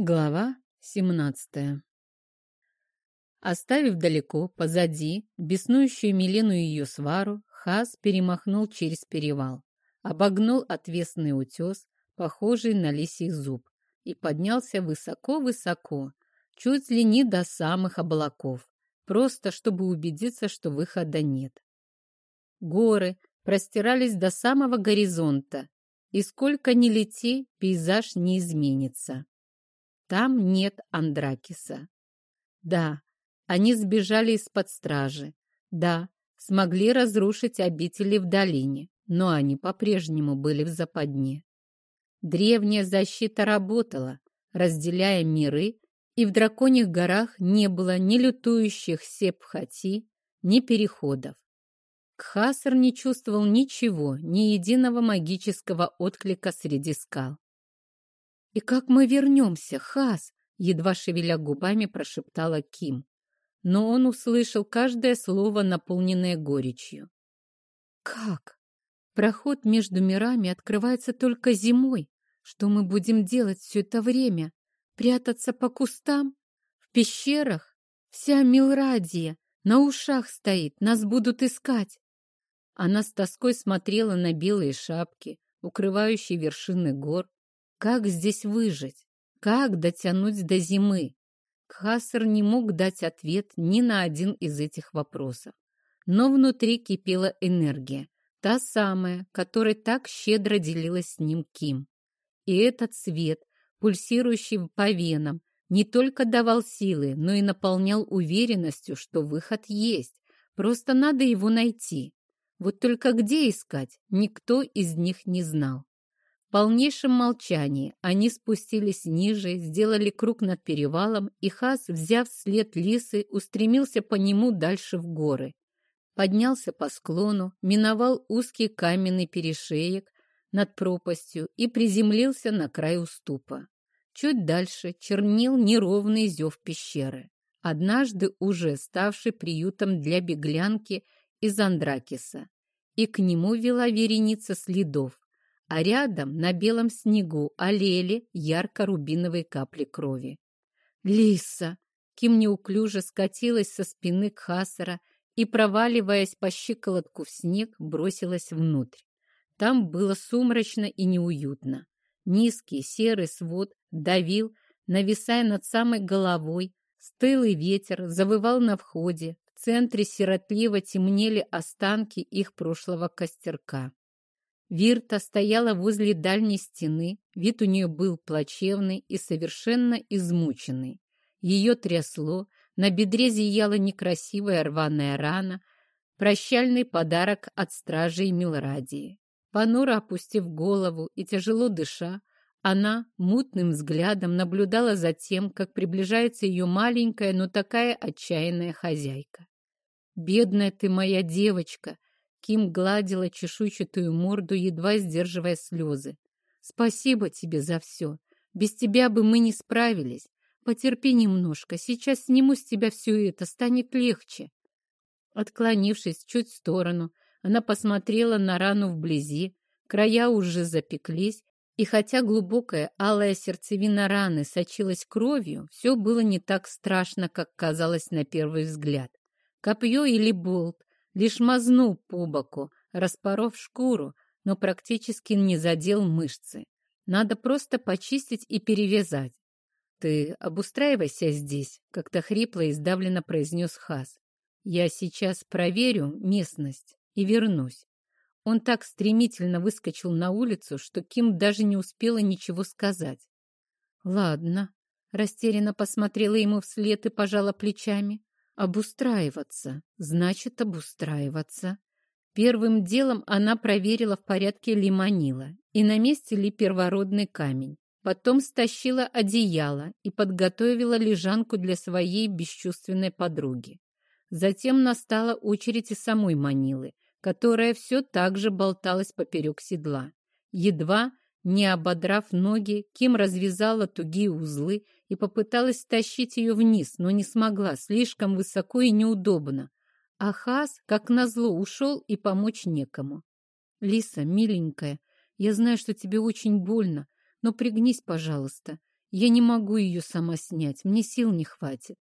Глава 17 Оставив далеко, позади, беснующую Милену и ее свару, Хас перемахнул через перевал, обогнул отвесный утес, похожий на лисий зуб, и поднялся высоко-высоко, чуть ли не до самых облаков, просто чтобы убедиться, что выхода нет. Горы простирались до самого горизонта, и сколько ни лети, пейзаж не изменится. Там нет Андракиса. Да, они сбежали из-под стражи. Да, смогли разрушить обители в долине, но они по-прежнему были в западне. Древняя защита работала, разделяя миры, и в драконьих горах не было ни лютующих сепхати, ни переходов. Кхасар не чувствовал ничего, ни единого магического отклика среди скал. «И как мы вернемся, Хас?» — едва шевеля губами прошептала Ким. Но он услышал каждое слово, наполненное горечью. «Как? Проход между мирами открывается только зимой. Что мы будем делать все это время? Прятаться по кустам? В пещерах? Вся Милрадия на ушах стоит, нас будут искать!» Она с тоской смотрела на белые шапки, укрывающие вершины гор, как здесь выжить? Как дотянуть до зимы? Кхасар не мог дать ответ ни на один из этих вопросов. Но внутри кипела энергия, та самая, которой так щедро делилась с ним Ким. И этот свет, пульсирующий по венам, не только давал силы, но и наполнял уверенностью, что выход есть, просто надо его найти. Вот только где искать, никто из них не знал. В полнейшем молчании они спустились ниже, сделали круг над перевалом, и Хас, взяв след лисы, устремился по нему дальше в горы. Поднялся по склону, миновал узкий каменный перешеек над пропастью и приземлился на край уступа. Чуть дальше чернил неровный зев пещеры, однажды уже ставший приютом для беглянки из Андракиса, и к нему вела вереница следов, а рядом на белом снегу олели ярко-рубиновые капли крови. «Лиса!» Ким неуклюже скатилась со спины Кхасара и, проваливаясь по щиколотку в снег, бросилась внутрь. Там было сумрачно и неуютно. Низкий серый свод давил, нависая над самой головой, стылый ветер завывал на входе, в центре сиротливо темнели останки их прошлого костерка. Вирта стояла возле дальней стены, вид у нее был плачевный и совершенно измученный. Ее трясло, на бедре зияла некрасивая рваная рана, прощальный подарок от стражей Милрадии. Понуро опустив голову и тяжело дыша, она мутным взглядом наблюдала за тем, как приближается ее маленькая, но такая отчаянная хозяйка. «Бедная ты моя девочка!» Ким гладила чешуйчатую морду, едва сдерживая слезы. «Спасибо тебе за все. Без тебя бы мы не справились. Потерпи немножко, сейчас сниму с тебя все это, станет легче». Отклонившись чуть в сторону, она посмотрела на рану вблизи, края уже запеклись, и хотя глубокая алая сердцевина раны сочилась кровью, все было не так страшно, как казалось на первый взгляд. Копье или болт Лишь мазнул по боку, распоров шкуру, но практически не задел мышцы. Надо просто почистить и перевязать. «Ты обустраивайся здесь», — как-то хрипло и сдавленно произнес Хас. «Я сейчас проверю местность и вернусь». Он так стремительно выскочил на улицу, что Ким даже не успела ничего сказать. «Ладно», — растерянно посмотрела ему вслед и пожала плечами. Обустраиваться, значит обустраиваться. Первым делом она проверила, в порядке ли манила и на месте ли первородный камень. Потом стащила одеяло и подготовила лежанку для своей бесчувственной подруги. Затем настала очередь и самой Манилы, которая все так же болталась поперек седла. Едва не ободрав ноги, Ким развязала тугие узлы и попыталась стащить ее вниз, но не смогла, слишком высоко и неудобно. А Хас, как назло, ушел и помочь некому. «Лиса, миленькая, я знаю, что тебе очень больно, но пригнись, пожалуйста. Я не могу ее сама снять, мне сил не хватит.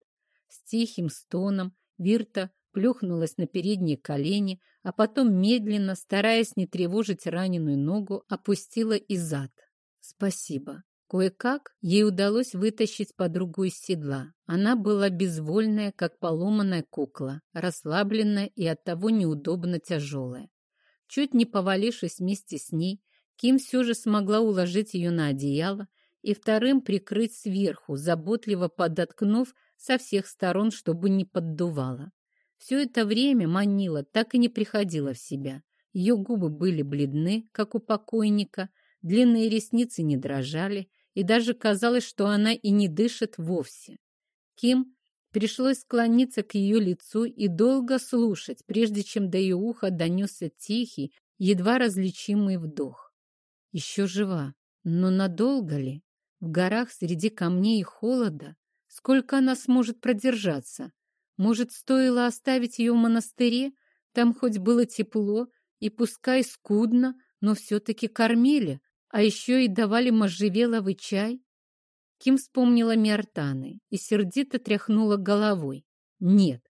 С тихим стоном Вирта плюхнулась на передние колени, а потом медленно, стараясь не тревожить раненую ногу, опустила и зад. Спасибо. Кое-как ей удалось вытащить подругу из седла. Она была безвольная, как поломанная кукла, расслабленная и оттого неудобно тяжелая. Чуть не повалившись вместе с ней, Ким все же смогла уложить ее на одеяло и вторым прикрыть сверху, заботливо подоткнув со всех сторон, чтобы не поддувало. Все это время Манила так и не приходила в себя. Ее губы были бледны, как у покойника, длинные ресницы не дрожали, и даже казалось, что она и не дышит вовсе. Ким пришлось склониться к ее лицу и долго слушать, прежде чем до ее уха донесся тихий, едва различимый вдох. Еще жива, но надолго ли? В горах среди камней и холода? Сколько она сможет продержаться? Может, стоило оставить ее в монастыре? Там хоть было тепло, и пускай скудно, но все-таки кормили, а еще и давали можжевеловый чай. Ким вспомнила Миартаны и сердито тряхнула головой. Нет,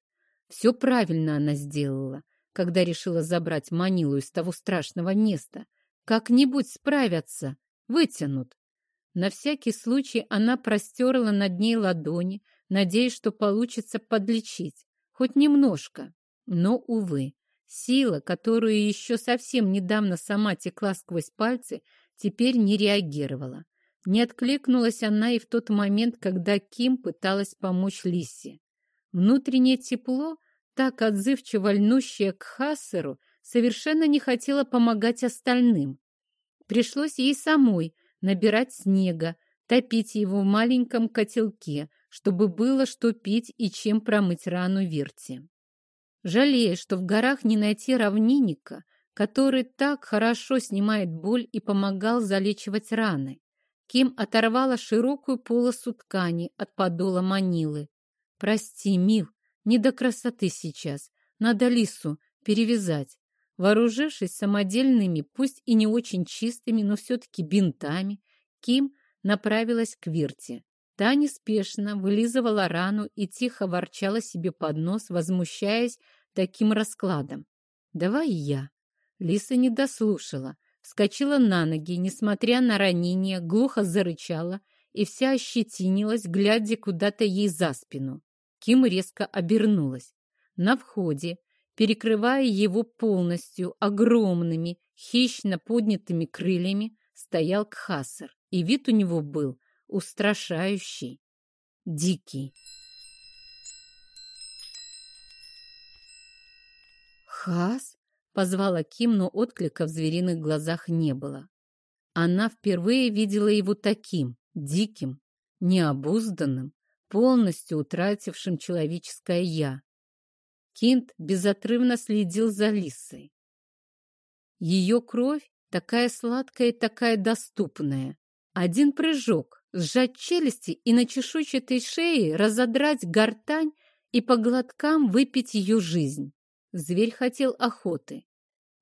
все правильно она сделала, когда решила забрать Манилу из того страшного места. Как-нибудь справятся, вытянут. На всякий случай она простерла над ней ладони, надеясь, что получится подлечить, хоть немножко. Но, увы, сила, которую еще совсем недавно сама текла сквозь пальцы, теперь не реагировала. Не откликнулась она и в тот момент, когда Ким пыталась помочь Лисе. Внутреннее тепло, так отзывчиво льнущее к Хассеру, совершенно не хотело помогать остальным. Пришлось ей самой набирать снега, топить его в маленьком котелке, чтобы было что пить и чем промыть рану Вирти. Жалея, что в горах не найти равнинника, который так хорошо снимает боль и помогал залечивать раны. Ким оторвала широкую полосу ткани от подола манилы. «Прости, Мил, не до красоты сейчас. Надо Лису перевязать». Вооружившись самодельными, пусть и не очень чистыми, но все-таки бинтами, Ким направилась к Вирте. Та неспешно вылизывала рану и тихо ворчала себе под нос, возмущаясь таким раскладом. «Давай я». Лиса не дослушала, вскочила на ноги, несмотря на ранение, глухо зарычала и вся ощетинилась, глядя куда-то ей за спину. Ким резко обернулась. На входе, перекрывая его полностью огромными, хищно поднятыми крыльями, стоял Кхасар, и вид у него был устрашающий, дикий. «Хас?» Позвала Ким, но отклика в звериных глазах не было. Она впервые видела его таким, диким, необузданным, полностью утратившим человеческое «я». Кинт безотрывно следил за Лисой. Ее кровь такая сладкая и такая доступная. Один прыжок, сжать челюсти и на чешуйчатой шее разодрать гортань и по глоткам выпить ее жизнь. Зверь хотел охоты.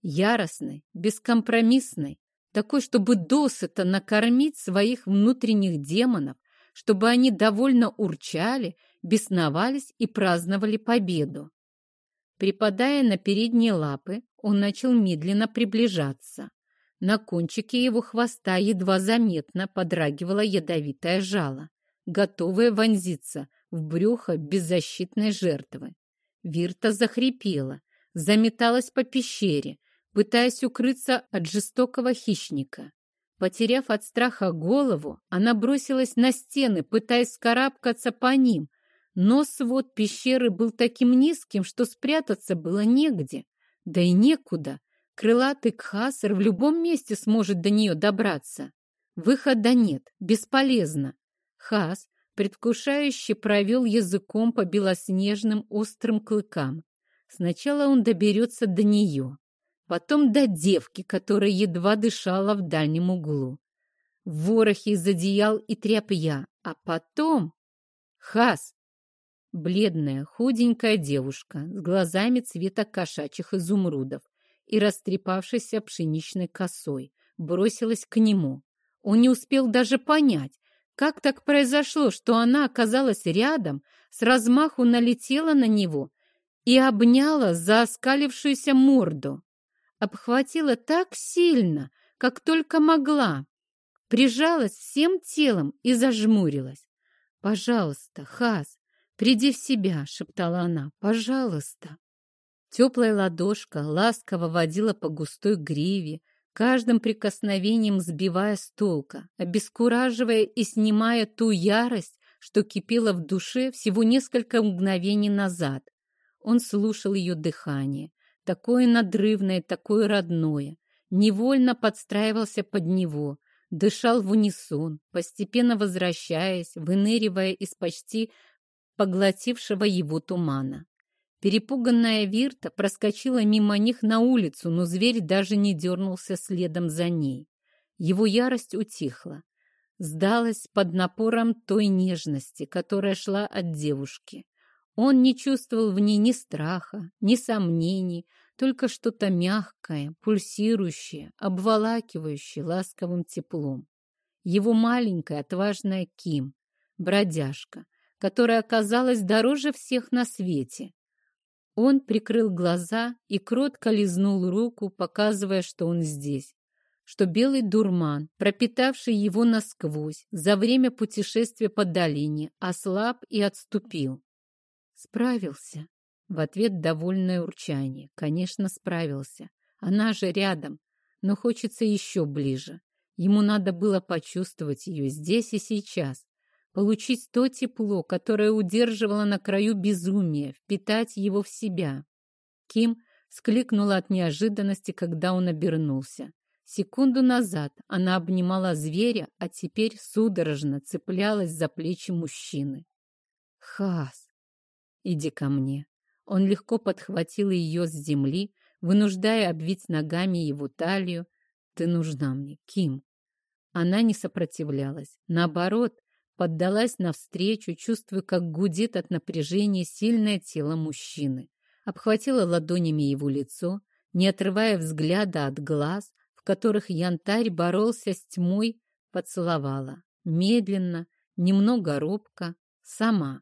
Яростной, бескомпромиссной, такой, чтобы досыта накормить своих внутренних демонов, чтобы они довольно урчали, бесновались и праздновали победу. Припадая на передние лапы, он начал медленно приближаться. На кончике его хвоста едва заметно подрагивало ядовитое жало, готовое вонзиться в брюхо беззащитной жертвы. Вирта захрипела, заметалась по пещере, пытаясь укрыться от жестокого хищника. Потеряв от страха голову, она бросилась на стены, пытаясь скарабкаться по ним, но свод пещеры был таким низким, что спрятаться было негде, да и некуда. Крылатый кхасар в любом месте сможет до нее добраться. Выхода нет, бесполезно. Хас предвкушающе провел языком по белоснежным острым клыкам. Сначала он доберется до нее, потом до девки, которая едва дышала в дальнем углу. В ворохе из одеял и тряпья, а потом... Хас! Бледная, худенькая девушка с глазами цвета кошачьих изумрудов и растрепавшейся пшеничной косой бросилась к нему. Он не успел даже понять, Как так произошло, что она оказалась рядом, с размаху налетела на него и обняла за оскалившуюся морду? Обхватила так сильно, как только могла, прижалась всем телом и зажмурилась. «Пожалуйста, Хас, приди в себя», — шептала она, — «пожалуйста». Теплая ладошка ласково водила по густой гриве, каждым прикосновением сбивая с толка, обескураживая и снимая ту ярость, что кипела в душе всего несколько мгновений назад. Он слушал ее дыхание, такое надрывное, такое родное, невольно подстраивался под него, дышал в унисон, постепенно возвращаясь, выныривая из почти поглотившего его тумана. Перепуганная Вирта проскочила мимо них на улицу, но зверь даже не дернулся следом за ней. Его ярость утихла, сдалась под напором той нежности, которая шла от девушки. Он не чувствовал в ней ни страха, ни сомнений, только что-то мягкое, пульсирующее, обволакивающее ласковым теплом. Его маленькая отважная Ким, бродяжка, которая оказалась дороже всех на свете. Он прикрыл глаза и кротко лизнул руку, показывая, что он здесь, что белый дурман, пропитавший его насквозь за время путешествия по долине, ослаб и отступил. Справился. В ответ довольное урчание. Конечно, справился. Она же рядом, но хочется еще ближе. Ему надо было почувствовать ее здесь и сейчас, получить то тепло, которое удерживало на краю безумия, впитать его в себя. Ким скликнула от неожиданности, когда он обернулся. Секунду назад она обнимала зверя, а теперь судорожно цеплялась за плечи мужчины. «Хас, иди ко мне!» Он легко подхватил ее с земли, вынуждая обвить ногами его талию. «Ты нужна мне, Ким!» Она не сопротивлялась. Наоборот, поддалась навстречу, чувствуя, как гудит от напряжения сильное тело мужчины. Обхватила ладонями его лицо, не отрывая взгляда от глаз, в которых янтарь боролся с тьмой, поцеловала. Медленно, немного робко, сама.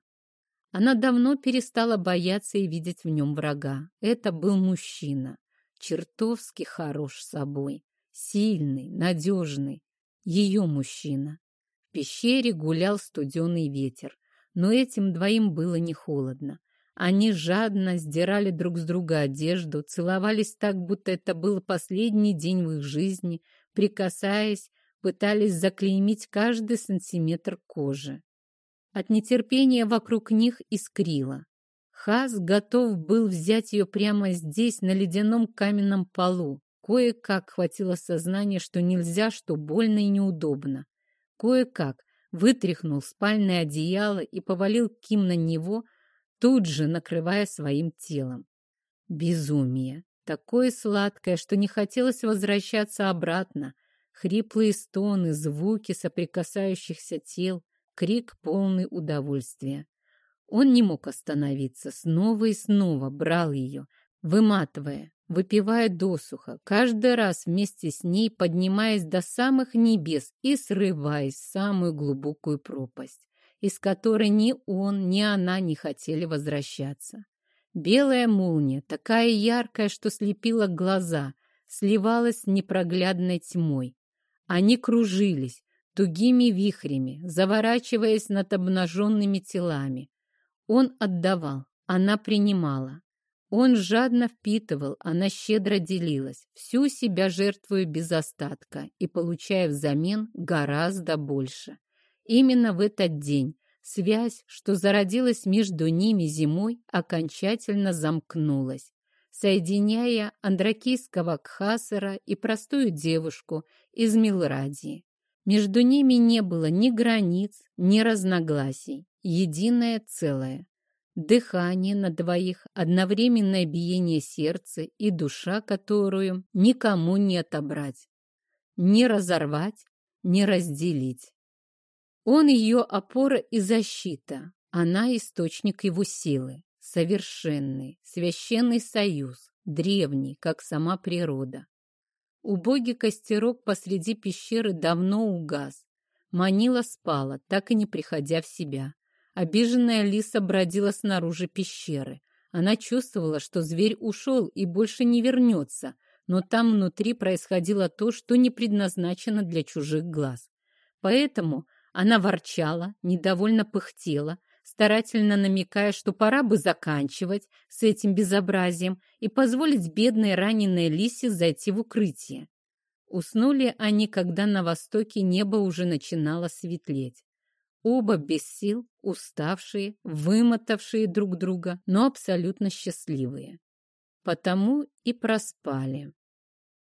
Она давно перестала бояться и видеть в нем врага. Это был мужчина, чертовски хорош собой, сильный, надежный, ее мужчина. Пещере гулял студеный ветер, но этим двоим было не холодно. Они жадно сдирали друг с друга одежду, целовались так, будто это был последний день в их жизни, прикасаясь, пытались заклеймить каждый сантиметр кожи. От нетерпения вокруг них искрило. Хас готов был взять ее прямо здесь, на ледяном каменном полу. Кое-как хватило сознания, что нельзя, что больно и неудобно. Кое-как вытряхнул спальное одеяло и повалил Ким на него, тут же накрывая своим телом. Безумие. Такое сладкое, что не хотелось возвращаться обратно. Хриплые стоны, звуки соприкасающихся тел крик полный удовольствия. Он не мог остановиться, снова и снова брал ее, выматывая, выпивая досуха, каждый раз вместе с ней поднимаясь до самых небес и срываясь в самую глубокую пропасть, из которой ни он, ни она не хотели возвращаться. Белая молния, такая яркая, что слепила глаза, сливалась с непроглядной тьмой. Они кружились, тугими вихрями, заворачиваясь над обнаженными телами. Он отдавал, она принимала. Он жадно впитывал, она щедро делилась, всю себя жертвуя без остатка и получая взамен гораздо больше. Именно в этот день связь, что зародилась между ними зимой, окончательно замкнулась, соединяя андракийского Кхасара и простую девушку из Милрадии. Между ними не было ни границ, ни разногласий. Единое целое. Дыхание на двоих, одновременное биение сердца и душа, которую никому не отобрать, не разорвать, не разделить. Он ее опора и защита, она источник его силы, совершенный, священный союз, древний, как сама природа. Убогий костерок посреди пещеры давно угас. Манила спала, так и не приходя в себя. Обиженная лиса бродила снаружи пещеры. Она чувствовала, что зверь ушел и больше не вернется, но там внутри происходило то, что не предназначено для чужих глаз. Поэтому она ворчала, недовольно пыхтела, старательно намекая, что пора бы заканчивать с этим безобразием и позволить бедной раненой лисе зайти в укрытие. Уснули они, когда на востоке небо уже начинало светлеть. Оба без сил, уставшие, вымотавшие друг друга, но абсолютно счастливые. Потому и проспали.